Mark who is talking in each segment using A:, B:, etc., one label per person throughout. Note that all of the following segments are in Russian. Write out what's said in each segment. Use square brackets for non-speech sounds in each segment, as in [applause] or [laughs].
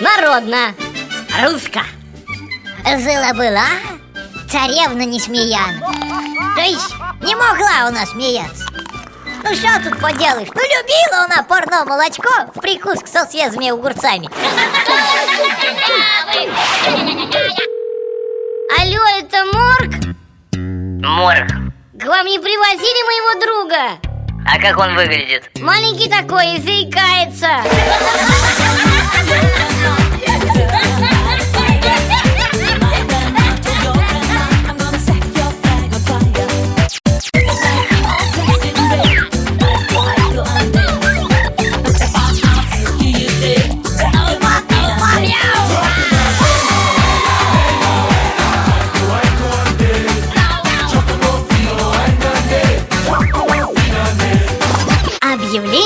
A: Народно. Русско.
B: Жила-была царевна Несмеян То есть не могла у нас смеяться Ну что тут поделаешь? Ну любила она парно молочко в прикус со свежими огурцами
A: Алло, это Морг?
C: Морг.
A: К вам не привозили моего друга?
C: А как он выглядит?
A: Маленький такой и заикается.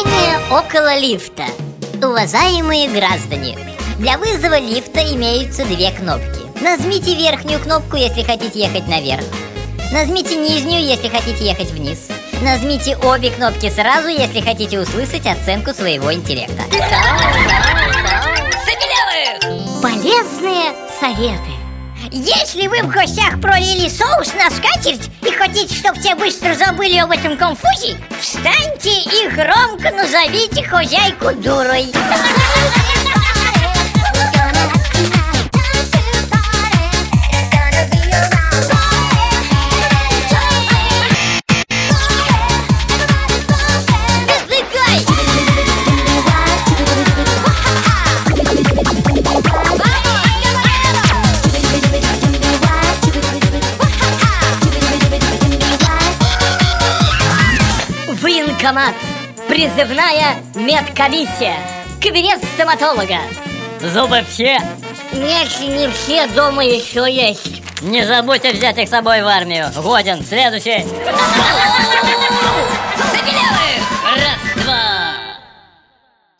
B: Объявление около лифта. Уважаемые граждане Для вызова лифта имеются две кнопки. Нажмите верхнюю кнопку, если хотите ехать наверх. Нажмите нижнюю, если хотите ехать вниз. Нажмите обе кнопки сразу, если хотите услышать оценку своего интеллекта. Полезные советы если вы в гостях пролили соус на скатерть и хотите, чтобы все быстро забыли об этом конфузе, встаньте и громко назовите хозяйку дурой. [laughs]
A: Военкомат. Призывная медкомиссия. Кабинет стоматолога.
D: Зубы все?
A: Если не все, дома еще есть.
D: Не забудьте взять их с собой в армию. Годен, следующий.